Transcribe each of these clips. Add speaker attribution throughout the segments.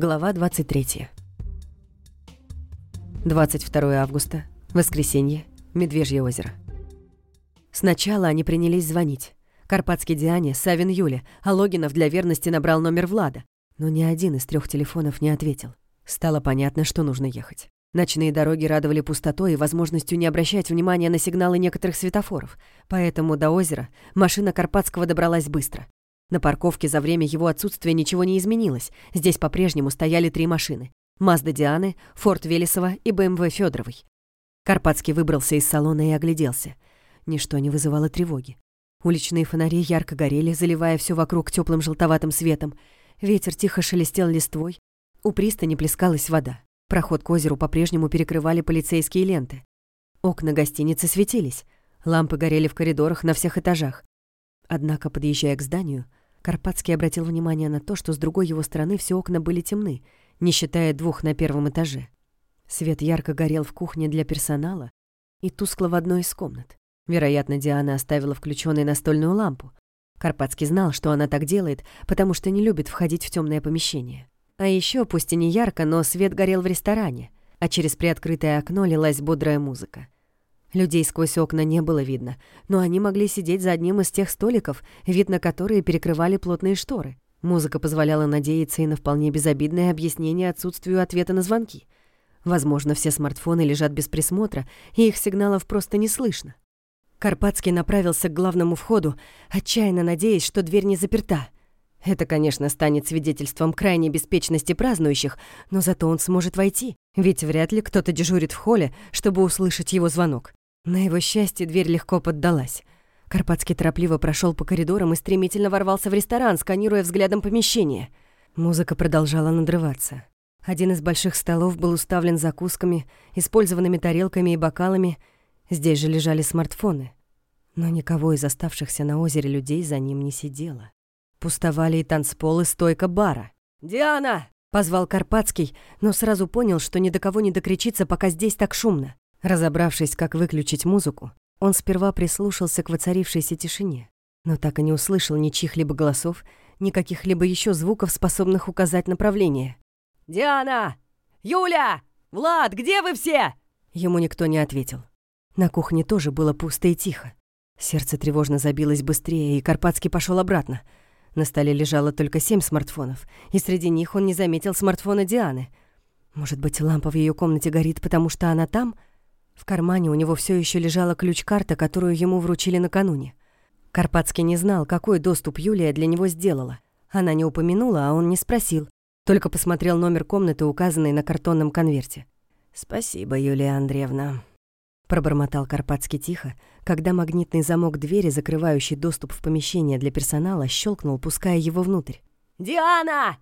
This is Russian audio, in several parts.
Speaker 1: Глава 23. 22 августа. Воскресенье. Медвежье озеро. Сначала они принялись звонить. Карпатский Диане, Савин Юле, а Логинов для верности набрал номер Влада. Но ни один из трех телефонов не ответил. Стало понятно, что нужно ехать. Ночные дороги радовали пустотой и возможностью не обращать внимания на сигналы некоторых светофоров, поэтому до озера машина Карпатского добралась быстро. На парковке за время его отсутствия ничего не изменилось. Здесь по-прежнему стояли три машины. Мазда Дианы, Форд Велесова и БМВ Федоровой. Карпатский выбрался из салона и огляделся. Ничто не вызывало тревоги. Уличные фонари ярко горели, заливая все вокруг теплым желтоватым светом. Ветер тихо шелестел листвой. У пристани плескалась вода. Проход к озеру по-прежнему перекрывали полицейские ленты. Окна гостиницы светились. Лампы горели в коридорах на всех этажах. Однако, подъезжая к зданию, Карпатский обратил внимание на то, что с другой его стороны все окна были темны, не считая двух на первом этаже. Свет ярко горел в кухне для персонала и тускло в одной из комнат. Вероятно, Диана оставила включенной настольную лампу. Карпатский знал, что она так делает, потому что не любит входить в темное помещение. А еще, пусть и не ярко, но свет горел в ресторане, а через приоткрытое окно лилась бодрая музыка. Людей сквозь окна не было видно, но они могли сидеть за одним из тех столиков, вид на которые перекрывали плотные шторы. Музыка позволяла надеяться и на вполне безобидное объяснение отсутствию ответа на звонки. Возможно, все смартфоны лежат без присмотра, и их сигналов просто не слышно. Карпатский направился к главному входу, отчаянно надеясь, что дверь не заперта. Это, конечно, станет свидетельством крайней беспечности празднующих, но зато он сможет войти, ведь вряд ли кто-то дежурит в холле, чтобы услышать его звонок. На его счастье дверь легко поддалась. Карпатский торопливо прошел по коридорам и стремительно ворвался в ресторан, сканируя взглядом помещение. Музыка продолжала надрываться. Один из больших столов был уставлен закусками, использованными тарелками и бокалами. Здесь же лежали смартфоны. Но никого из оставшихся на озере людей за ним не сидело. Пустовали и танцпол, и стойка бара. «Диана!» — позвал Карпатский, но сразу понял, что ни до кого не докричится, пока здесь так шумно. Разобравшись, как выключить музыку, он сперва прислушался к воцарившейся тишине, но так и не услышал ни чьих-либо голосов, ни каких-либо еще звуков, способных указать направление. «Диана! Юля! Влад, где вы все?» Ему никто не ответил. На кухне тоже было пусто и тихо. Сердце тревожно забилось быстрее, и Карпатский пошел обратно. На столе лежало только семь смартфонов, и среди них он не заметил смартфона Дианы. Может быть, лампа в ее комнате горит, потому что она там — в кармане у него все еще лежала ключ-карта, которую ему вручили накануне. Карпатский не знал, какой доступ Юлия для него сделала. Она не упомянула, а он не спросил, только посмотрел номер комнаты, указанный на картонном конверте. «Спасибо, Юлия Андреевна», — пробормотал Карпатский тихо, когда магнитный замок двери, закрывающий доступ в помещение для персонала, щелкнул, пуская его внутрь. «Диана!»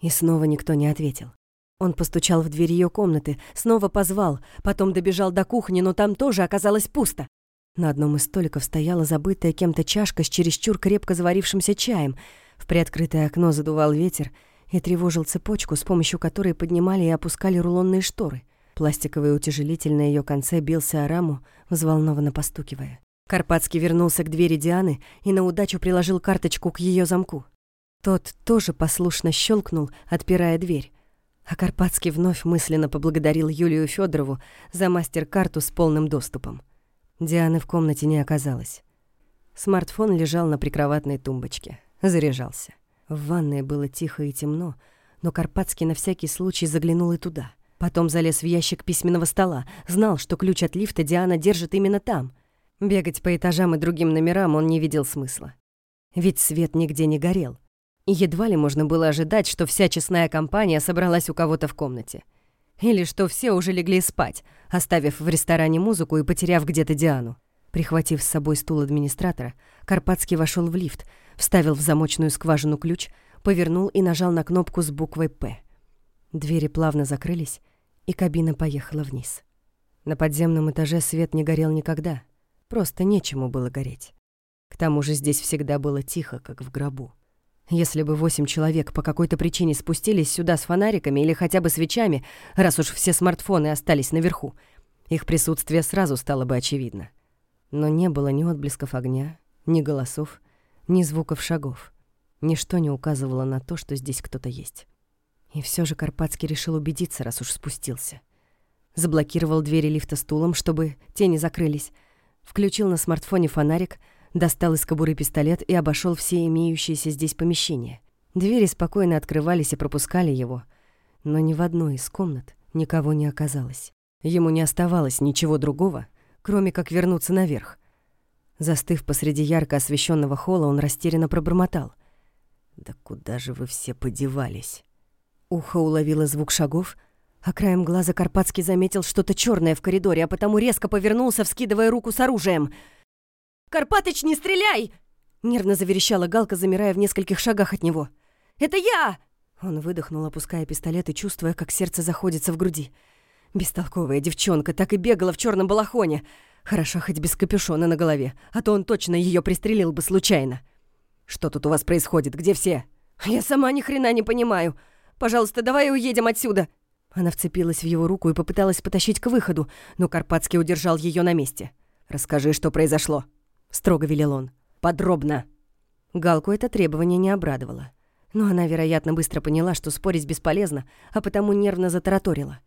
Speaker 1: И снова никто не ответил. Он постучал в дверь ее комнаты, снова позвал, потом добежал до кухни, но там тоже оказалось пусто. На одном из столиков стояла забытая кем-то чашка с чересчур крепко заварившимся чаем. В приоткрытое окно задувал ветер и тревожил цепочку, с помощью которой поднимали и опускали рулонные шторы. Пластиковый утяжелитель на ее конце бился о раму, взволнованно постукивая. Карпатский вернулся к двери Дианы и на удачу приложил карточку к ее замку. Тот тоже послушно щелкнул, отпирая дверь. А Карпатский вновь мысленно поблагодарил Юлию Федорову за мастер-карту с полным доступом. Дианы в комнате не оказалось. Смартфон лежал на прикроватной тумбочке. Заряжался. В ванной было тихо и темно, но Карпатский на всякий случай заглянул и туда. Потом залез в ящик письменного стола, знал, что ключ от лифта Диана держит именно там. Бегать по этажам и другим номерам он не видел смысла. Ведь свет нигде не горел — едва ли можно было ожидать, что вся честная компания собралась у кого-то в комнате. Или что все уже легли спать, оставив в ресторане музыку и потеряв где-то Диану. Прихватив с собой стул администратора, Карпатский вошел в лифт, вставил в замочную скважину ключ, повернул и нажал на кнопку с буквой «П». Двери плавно закрылись, и кабина поехала вниз. На подземном этаже свет не горел никогда. Просто нечему было гореть. К тому же здесь всегда было тихо, как в гробу. Если бы восемь человек по какой-то причине спустились сюда с фонариками или хотя бы свечами, раз уж все смартфоны остались наверху, их присутствие сразу стало бы очевидно. Но не было ни отблесков огня, ни голосов, ни звуков шагов. Ничто не указывало на то, что здесь кто-то есть. И все же Карпатский решил убедиться, раз уж спустился. Заблокировал двери лифта стулом, чтобы те не закрылись. Включил на смартфоне фонарик, достал из кобуры пистолет и обошел все имеющиеся здесь помещения. Двери спокойно открывались и пропускали его, но ни в одной из комнат никого не оказалось. Ему не оставалось ничего другого, кроме как вернуться наверх. Застыв посреди ярко освещенного холла, он растерянно пробормотал. «Да куда же вы все подевались?» Ухо уловило звук шагов, а краем глаза Карпатский заметил что-то черное в коридоре, а потому резко повернулся, вскидывая руку с оружием. «Карпатыч, не стреляй!» Нервно заверещала Галка, замирая в нескольких шагах от него. «Это я!» Он выдохнул, опуская пистолет и чувствуя, как сердце заходится в груди. Бестолковая девчонка так и бегала в черном балахоне. Хорошо хоть без капюшона на голове, а то он точно ее пристрелил бы случайно. «Что тут у вас происходит? Где все?» «Я сама ни хрена не понимаю. Пожалуйста, давай уедем отсюда!» Она вцепилась в его руку и попыталась потащить к выходу, но Карпатский удержал ее на месте. «Расскажи, что произошло», — строго велел он. «Подробно». Галку это требование не обрадовало. Но она, вероятно, быстро поняла, что спорить бесполезно, а потому нервно затараторила.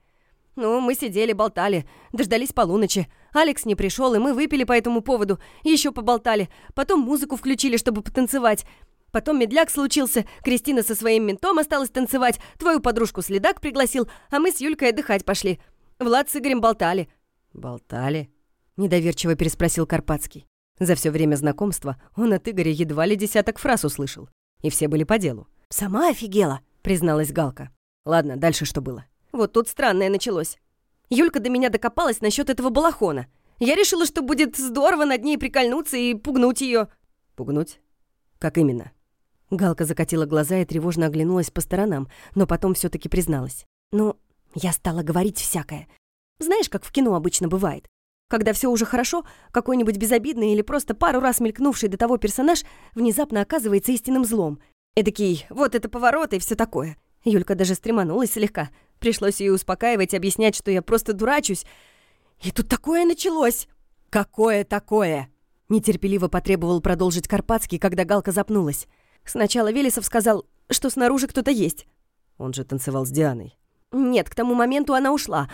Speaker 1: «Ну, мы сидели, болтали, дождались полуночи. Алекс не пришел, и мы выпили по этому поводу, еще поболтали. Потом музыку включили, чтобы потанцевать. Потом медляк случился, Кристина со своим ментом осталась танцевать, твою подружку следак пригласил, а мы с Юлькой отдыхать пошли. Влад с Игорем болтали». «Болтали?» — недоверчиво переспросил Карпатский. За все время знакомства он от Игоря едва ли десяток фраз услышал. И все были по делу. «Сама офигела», — призналась Галка. «Ладно, дальше что было?» Вот тут странное началось. Юлька до меня докопалась насчет этого балахона. Я решила, что будет здорово над ней прикольнуться и пугнуть ее. «Пугнуть? Как именно?» Галка закатила глаза и тревожно оглянулась по сторонам, но потом все таки призналась. «Ну, я стала говорить всякое. Знаешь, как в кино обычно бывает? Когда все уже хорошо, какой-нибудь безобидный или просто пару раз мелькнувший до того персонаж внезапно оказывается истинным злом. Эдакий, вот это поворот и все такое. Юлька даже стреманулась слегка. Пришлось ее успокаивать, объяснять, что я просто дурачусь. И тут такое началось. «Какое такое?» Нетерпеливо потребовал продолжить Карпатский, когда Галка запнулась. Сначала Велесов сказал, что снаружи кто-то есть. Он же танцевал с Дианой. Нет, к тому моменту она ушла.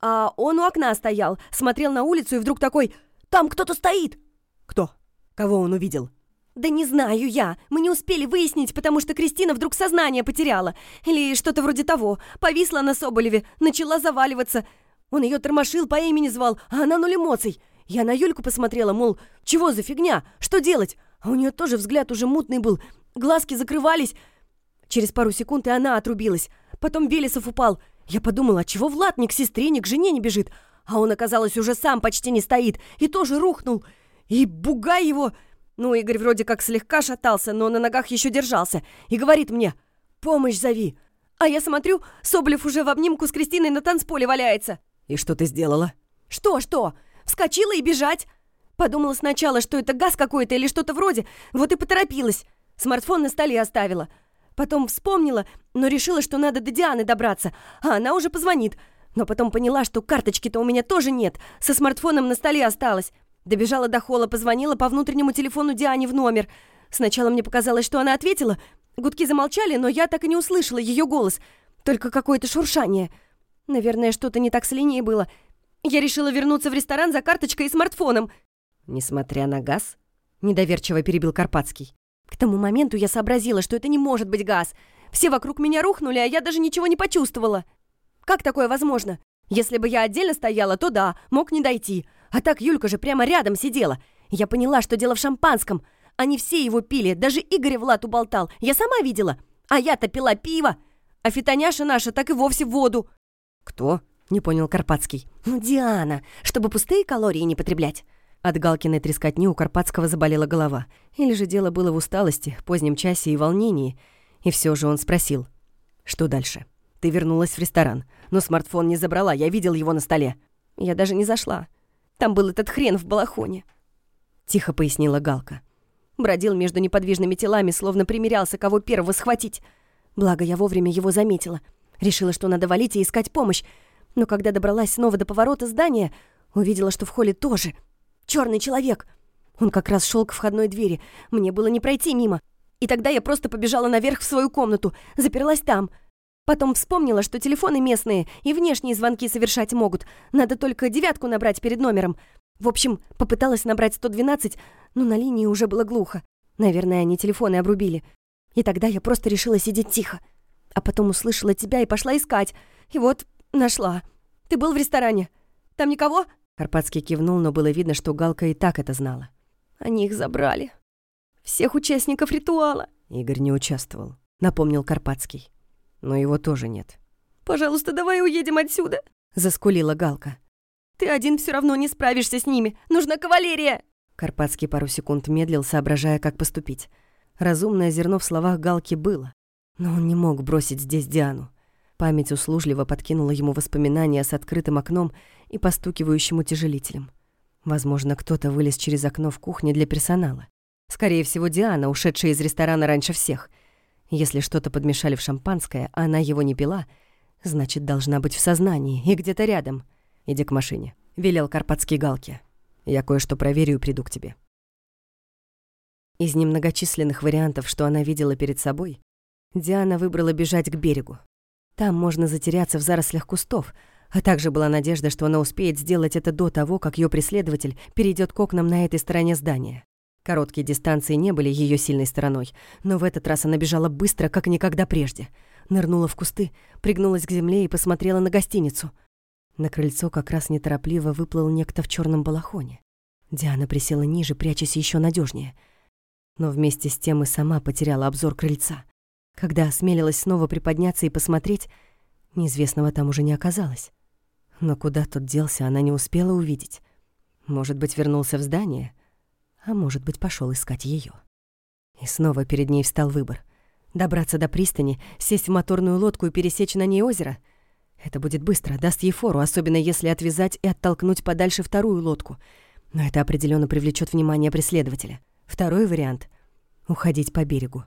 Speaker 1: А он у окна стоял, смотрел на улицу и вдруг такой «Там кто-то стоит!» «Кто? Кого он увидел?» «Да не знаю я. Мы не успели выяснить, потому что Кристина вдруг сознание потеряла. Или что-то вроде того. Повисла на Соболеве, начала заваливаться. Он ее тормошил, по имени звал, а она нуль эмоций. Я на Юльку посмотрела, мол, чего за фигня? Что делать? А у нее тоже взгляд уже мутный был. Глазки закрывались. Через пару секунд и она отрубилась. Потом Велесов упал. Я подумала, чего Влад ни к сестре, ни к жене не бежит? А он, оказалось, уже сам почти не стоит. И тоже рухнул. И бугай его... Ну, Игорь вроде как слегка шатался, но на ногах еще держался. И говорит мне, «Помощь зови». А я смотрю, Соболев уже в обнимку с Кристиной на танцполе валяется. «И что ты сделала?» «Что, что? Вскочила и бежать». Подумала сначала, что это газ какой-то или что-то вроде, вот и поторопилась. Смартфон на столе оставила. Потом вспомнила, но решила, что надо до Дианы добраться, а она уже позвонит. Но потом поняла, что карточки-то у меня тоже нет, со смартфоном на столе осталось. Добежала до холла, позвонила по внутреннему телефону Диане в номер. Сначала мне показалось, что она ответила. Гудки замолчали, но я так и не услышала ее голос. Только какое-то шуршание. Наверное, что-то не так с линией было. Я решила вернуться в ресторан за карточкой и смартфоном. Несмотря на газ, недоверчиво перебил Карпатский. К тому моменту я сообразила, что это не может быть газ. Все вокруг меня рухнули, а я даже ничего не почувствовала. Как такое возможно? Если бы я отдельно стояла, то да, мог не дойти. А так Юлька же прямо рядом сидела. Я поняла, что дело в шампанском. Они все его пили, даже Игорь Влад уболтал. Я сама видела. А я-то пила пиво. А фитоняша наша так и вовсе воду. «Кто?» — не понял Карпатский. «Ну, Диана, чтобы пустые калории не потреблять». От Галкиной трескотни у Карпатского заболела голова. Или же дело было в усталости, позднем часе и волнении. И все же он спросил. «Что дальше?» «Ты вернулась в ресторан, но смартфон не забрала, я видел его на столе». «Я даже не зашла. Там был этот хрен в балахоне», — тихо пояснила Галка. Бродил между неподвижными телами, словно примерялся, кого первого схватить. Благо, я вовремя его заметила. Решила, что надо валить и искать помощь. Но когда добралась снова до поворота здания, увидела, что в холле тоже черный человек. Он как раз шел к входной двери. Мне было не пройти мимо. И тогда я просто побежала наверх в свою комнату, заперлась там.
Speaker 2: Потом вспомнила, что телефоны местные и внешние звонки совершать могут. Надо только девятку набрать перед номером. В общем, попыталась набрать 112, но на линии уже было глухо. Наверное, они телефоны обрубили. И тогда я просто решила сидеть тихо. А потом услышала тебя и пошла искать. И вот нашла. Ты был в ресторане. Там никого?»
Speaker 1: Карпатский кивнул, но было видно, что Галка и так это знала.
Speaker 2: «Они их забрали. Всех участников ритуала».
Speaker 1: Игорь не участвовал, напомнил Карпатский но его тоже нет.
Speaker 2: «Пожалуйста, давай уедем отсюда!»
Speaker 1: — заскулила Галка.
Speaker 2: «Ты один все равно не справишься с ними! Нужна кавалерия!»
Speaker 1: Карпатский пару секунд медлил, соображая, как поступить. Разумное зерно в словах Галки было, но он не мог бросить здесь Диану. Память услужливо подкинула ему воспоминания с открытым окном и постукивающим утяжелителем. Возможно, кто-то вылез через окно в кухне для персонала. Скорее всего, Диана, ушедшая из ресторана раньше всех — если что-то подмешали в шампанское, а она его не пила, значит, должна быть в сознании и где-то рядом. Иди к машине», — велел Карпатский Галке. «Я кое-что проверю и приду к тебе». Из немногочисленных вариантов, что она видела перед собой, Диана выбрала бежать к берегу. Там можно затеряться в зарослях кустов, а также была надежда, что она успеет сделать это до того, как ее преследователь перейдет к окнам на этой стороне здания. Короткие дистанции не были ее сильной стороной, но в этот раз она бежала быстро, как никогда прежде. Нырнула в кусты, пригнулась к земле и посмотрела на гостиницу. На крыльцо как раз неторопливо выплыл некто в черном балахоне. Диана присела ниже, прячась еще надежнее. Но вместе с тем и сама потеряла обзор крыльца. Когда осмелилась снова приподняться и посмотреть, неизвестного там уже не оказалось. Но куда тот делся, она не успела увидеть. Может быть, вернулся в здание — а может быть, пошел искать ее. И снова перед ней встал выбор. Добраться до пристани, сесть в моторную лодку и пересечь на ней озеро. Это будет быстро, даст ей фору, особенно если отвязать и оттолкнуть подальше вторую лодку. Но это определенно привлечет внимание преследователя. Второй вариант — уходить по берегу.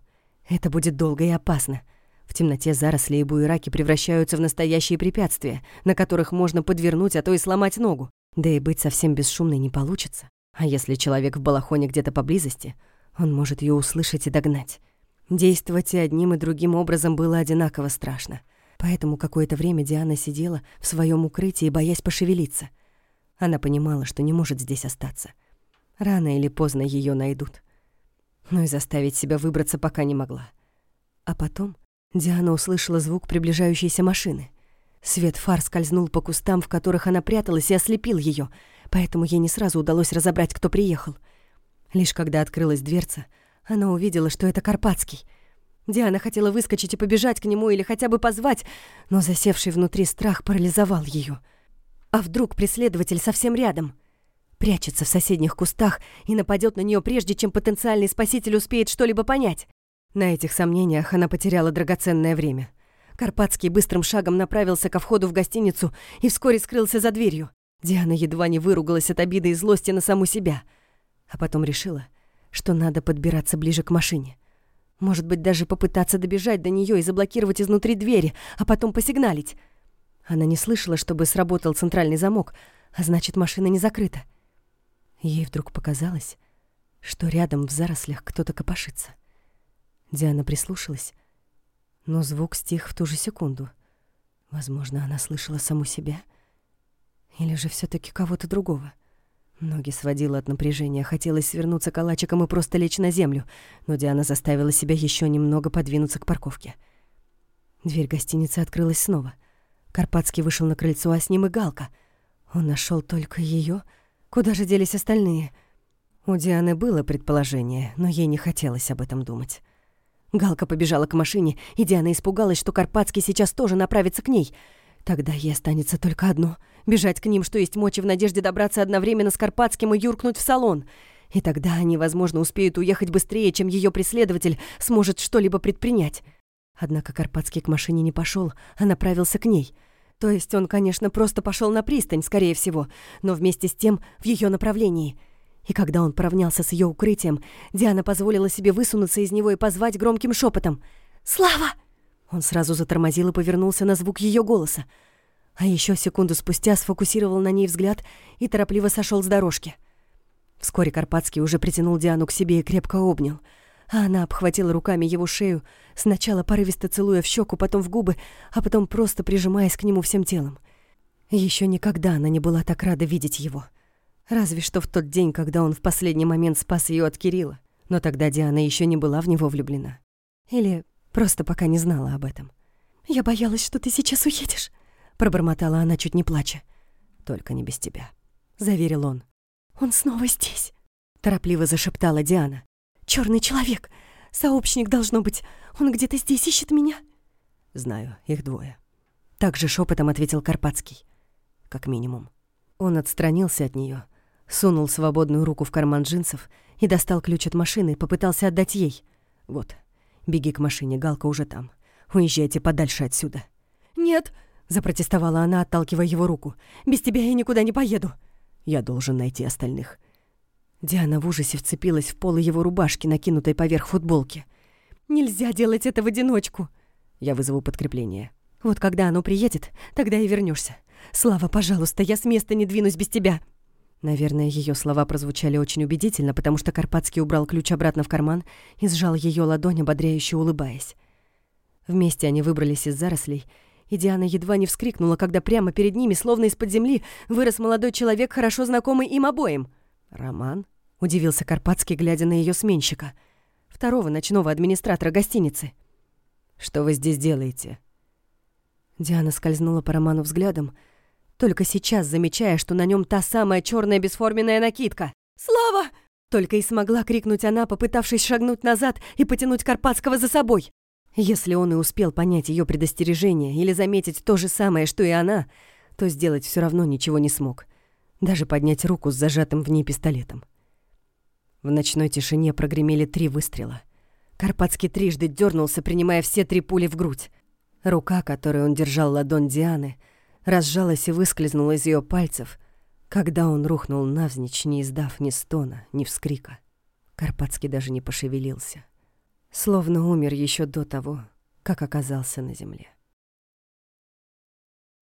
Speaker 1: Это будет долго и опасно. В темноте заросли и буераки превращаются в настоящие препятствия, на которых можно подвернуть, а то и сломать ногу. Да и быть совсем бесшумной не получится. А если человек в балахоне где-то поблизости, он может ее услышать и догнать. Действовать и одним, и другим образом было одинаково страшно. Поэтому какое-то время Диана сидела в своем укрытии, боясь пошевелиться. Она понимала, что не может здесь остаться. Рано или поздно ее найдут. Но и заставить себя выбраться пока не могла. А потом Диана услышала звук приближающейся машины. Свет фар скользнул по кустам, в которых она пряталась, и ослепил ее — поэтому ей не сразу удалось разобрать, кто приехал. Лишь когда открылась дверца, она увидела, что это Карпатский. Диана хотела выскочить и побежать к нему или хотя бы позвать, но засевший внутри страх парализовал ее. А вдруг преследователь совсем рядом? Прячется в соседних кустах и нападет на нее прежде, чем потенциальный спаситель успеет что-либо понять. На этих сомнениях она потеряла драгоценное время. Карпатский быстрым шагом направился ко входу в гостиницу и вскоре скрылся за дверью. Диана едва не выругалась от обиды и злости на саму себя, а потом решила, что надо подбираться ближе к машине. Может быть, даже попытаться добежать до нее и заблокировать изнутри двери, а потом посигналить. Она не слышала, чтобы сработал центральный замок, а значит, машина не закрыта. Ей вдруг показалось, что рядом в зарослях кто-то копошится. Диана прислушалась, но звук стих в ту же секунду. Возможно, она слышала саму себя — или же все таки кого-то другого? Ноги сводила от напряжения, хотелось свернуться калачиком и просто лечь на землю, но Диана заставила себя еще немного подвинуться к парковке. Дверь гостиницы открылась снова. Карпатский вышел на крыльцо, а с ним и Галка. Он нашел только ее. Куда же делись остальные? У Дианы было предположение, но ей не хотелось об этом думать. Галка побежала к машине, и Диана испугалась, что Карпатский сейчас тоже направится к ней — Тогда ей останется только одно — бежать к ним, что есть мочи в надежде добраться одновременно с Карпатским и юркнуть в салон. И тогда они, возможно, успеют уехать быстрее, чем ее преследователь сможет что-либо предпринять. Однако Карпатский к машине не пошел, а направился к ней. То есть он, конечно, просто пошел на пристань, скорее всего, но вместе с тем в ее направлении. И когда он поравнялся с ее укрытием, Диана позволила себе высунуться из него и позвать громким шепотом «Слава!» Он сразу затормозил и повернулся на звук ее голоса. А еще секунду спустя сфокусировал на ней взгляд и торопливо сошел с дорожки. Вскоре Карпатский уже притянул Диану к себе и крепко обнял.
Speaker 2: а она обхватила руками его шею, сначала порывисто целуя в щеку, потом в губы, а потом просто прижимаясь к нему всем телом. Еще никогда она не была так рада видеть его. Разве что в тот день, когда он в последний момент спас ее от Кирилла. Но тогда Диана еще не была в него влюблена. Или просто пока не знала об этом. «Я боялась, что ты сейчас уедешь», — пробормотала она, чуть не плача.
Speaker 1: «Только не без тебя», — заверил он.
Speaker 2: «Он снова здесь», — торопливо зашептала Диана. Черный человек! Сообщник должно быть. Он где-то здесь ищет меня».
Speaker 1: «Знаю, их двое». Так же шепотом ответил Карпатский. Как минимум. Он отстранился от нее, сунул свободную руку в карман джинсов и достал ключ от машины, попытался отдать ей. «Вот, беги к машине, Галка уже там. Уезжайте подальше отсюда».
Speaker 2: «Нет», — запротестовала она, отталкивая его руку. «Без тебя я никуда не поеду».
Speaker 1: «Я должен найти остальных». Диана в ужасе вцепилась в полы его рубашки, накинутой поверх футболки.
Speaker 2: «Нельзя делать это в одиночку!»
Speaker 1: «Я вызову подкрепление».
Speaker 2: «Вот когда оно приедет, тогда и вернешься. Слава, пожалуйста, я с места не двинусь без тебя!»
Speaker 1: Наверное, ее слова прозвучали очень убедительно, потому что Карпатский убрал ключ обратно в карман и сжал ее ладонь, ободряюще улыбаясь. Вместе они выбрались из зарослей, и Диана едва не вскрикнула, когда прямо перед ними, словно из-под земли, вырос молодой человек, хорошо знакомый им обоим.
Speaker 2: «Роман?» — удивился Карпатский, глядя на ее сменщика. Второго ночного администратора гостиницы.
Speaker 1: «Что вы здесь делаете?»
Speaker 2: Диана скользнула по Роману взглядом, только сейчас замечая, что на нем та самая черная бесформенная накидка. «Слава!» Только и смогла крикнуть она, попытавшись шагнуть назад и потянуть Карпатского за собой. Если он и успел понять ее предостережение или заметить то же самое, что и она, то сделать все равно ничего не смог. Даже поднять руку с зажатым в ней пистолетом. В ночной тишине прогремели три выстрела. Карпатский трижды дернулся, принимая все три пули в грудь. Рука, которой он держал ладонь Дианы, разжалась и выскользнула из ее пальцев, когда он рухнул навзничь, не издав ни стона, ни вскрика. Карпатский даже не пошевелился, словно умер еще до того, как оказался на земле.